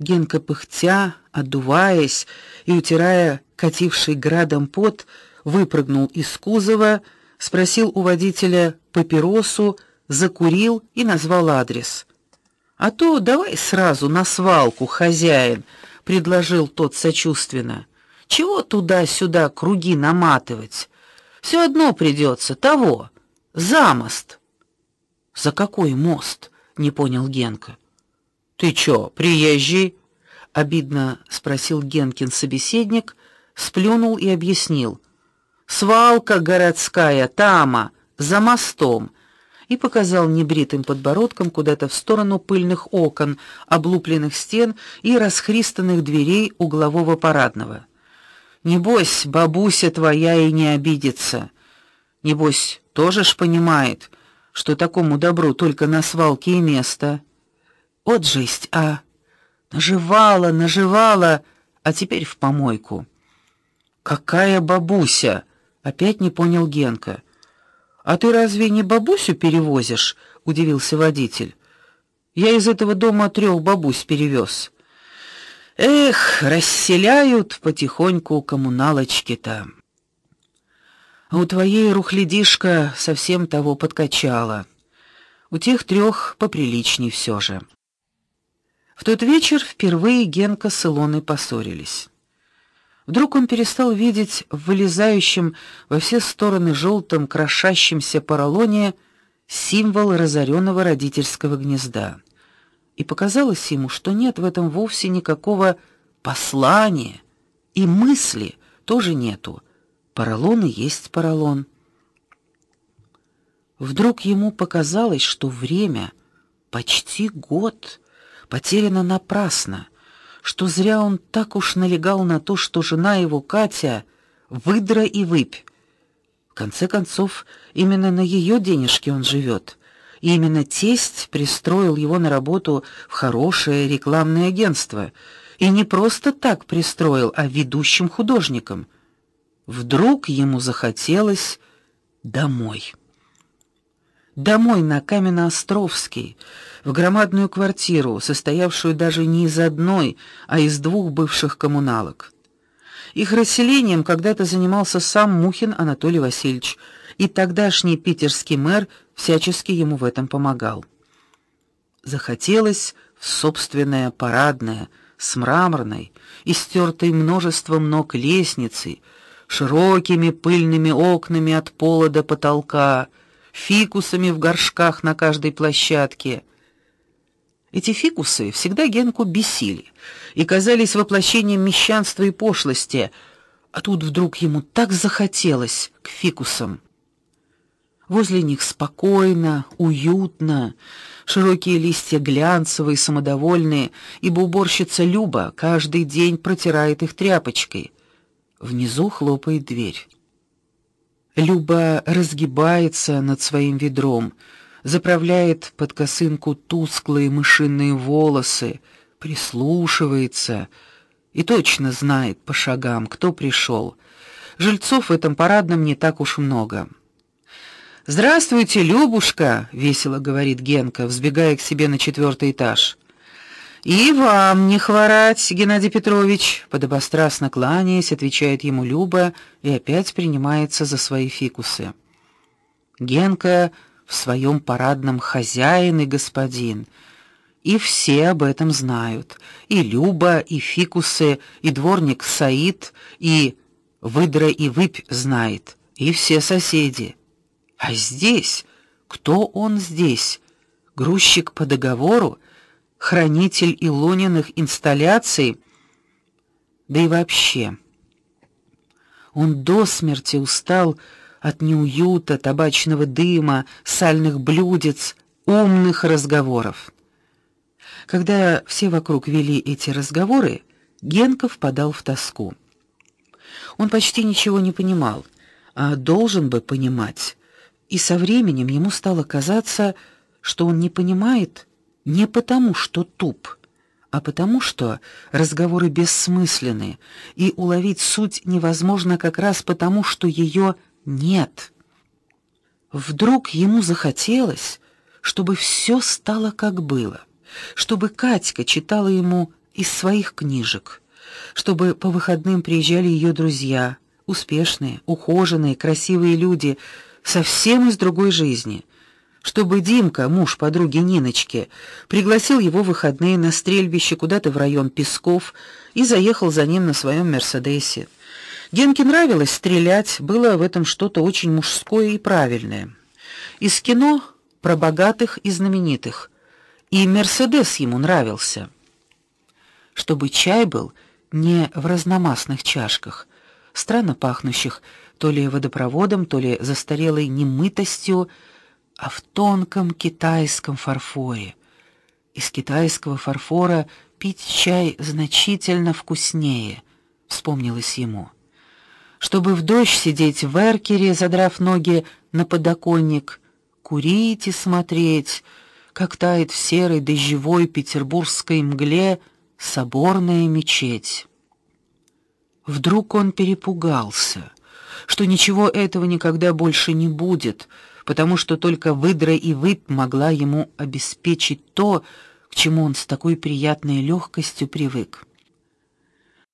Генка пыхтя, отдуваясь и утирая кативший градом пот, выпрыгнул из кузова, спросил у водителя папиросу, закурил и назвал адрес. А то давай сразу на свалку, хозяин, предложил тот сочувственно. Чего туда-сюда круги наматывать? Все одно придется того. За мост. За какой мост? не понял Генка. Ты чё, приезжий? обидно спросил Генкин собеседник, сплюнул и объяснил. Свалка городская тама, за мостом и показал небритым подбородком куда-то в сторону пыльных окон, облупленных стен и расхристанных дверей углового парадного. Небось, бабуся твоя и не обидится. Небось, тоже ж понимает, что такому добру только на свалке и место. Вот жесть, а наживала, наживала, а теперь в помойку. Какая бабуся? Опять не понял Генка. А ты разве не бабусю перевозишь? удивился водитель. Я из этого дома трех бабусь перевез. Эх, расселяют потихоньку коммуналочки-то. А у твоей рухлядишка совсем того подкачала. У тех трех поприличней все же. В тот вечер впервые Генка с Илоной поссорились. Вдруг он перестал видеть в вылезающем во все стороны желтом крошащемся поролоне символ разоренного родительского гнезда. И показалось ему, что нет в этом вовсе никакого послания, и мысли тоже нету. Поролон и есть поролон. Вдруг ему показалось, что время, почти год, потеряно напрасно что зря он так уж налегал на то, что жена его Катя выдра и выпь. В конце концов, именно на ее денежки он живет. И именно тесть пристроил его на работу в хорошее рекламное агентство, и не просто так пристроил, а ведущим художником. Вдруг ему захотелось домой домой на Каменноостровский, в громадную квартиру, состоявшую даже не из одной, а из двух бывших коммуналок. Их расселением когда-то занимался сам Мухин Анатолий Васильевич, и тогдашний питерский мэр всячески ему в этом помогал. Захотелось в собственное парадное с мраморной, истертой множеством ног лестницей, широкими пыльными окнами от пола до потолка фикусами в горшках на каждой площадке. Эти фикусы всегда Генку бесили и казались воплощением мещанства и пошлости, а тут вдруг ему так захотелось к фикусам. Возле них спокойно, уютно, широкие листья глянцевые, самодовольные, ибо уборщица Люба каждый день протирает их тряпочкой. Внизу хлопает дверь. Люба разгибается над своим ведром, заправляет под косынку тусклые мышиные волосы, прислушивается и точно знает по шагам, кто пришел. Жильцов в этом парадном не так уж много. Здравствуйте, Любушка, весело говорит Генка, взбегая к себе на четвертый этаж. И вам не хворать, Геннадий Петрович, подобострастно кланяясь, отвечает ему Люба и опять принимается за свои фикусы. Генка в своем парадном хозяин и господин. И все об этом знают. И Люба, и фикусы, и дворник Саид, и выдра и выпь знает, и все соседи. А здесь кто он здесь? Грузчик по договору? Хранитель Илониных инсталляций, да и вообще. Он до смерти устал от неуюта, табачного дыма, сальных блюдец, умных разговоров. Когда все вокруг вели эти разговоры, Генка впадал в тоску. Он почти ничего не понимал, а должен бы понимать. И со временем ему стало казаться, что он не понимает не потому, что туп, а потому, что разговоры бессмысленны, и уловить суть невозможно как раз потому, что ее нет. Вдруг ему захотелось, чтобы все стало как было, чтобы Катька читала ему из своих книжек, чтобы по выходным приезжали ее друзья, успешные, ухоженные, красивые люди, совсем из другой жизни. Чтобы Димка, муж подруги Ниночки, пригласил его в выходные на стрельбище куда-то в район Песков и заехал за ним на своем Мерседесе. Генке нравилось стрелять, было в этом что-то очень мужское и правильное. Из кино про богатых и знаменитых. И Мерседес ему нравился. Чтобы чай был не в разномастных чашках, странно пахнущих то ли водопроводом, то ли застарелой немытостью, а в тонком китайском фарфоре. Из китайского фарфора пить чай значительно вкуснее, вспомнилось ему. Чтобы в дождь сидеть в эркере, задрав ноги на подоконник, курить и смотреть, как тает в серой дождевой петербургской мгле соборная мечеть. Вдруг он перепугался, что ничего этого никогда больше не будет, потому что только выдра и выпь могла ему обеспечить то, к чему он с такой приятной легкостью привык.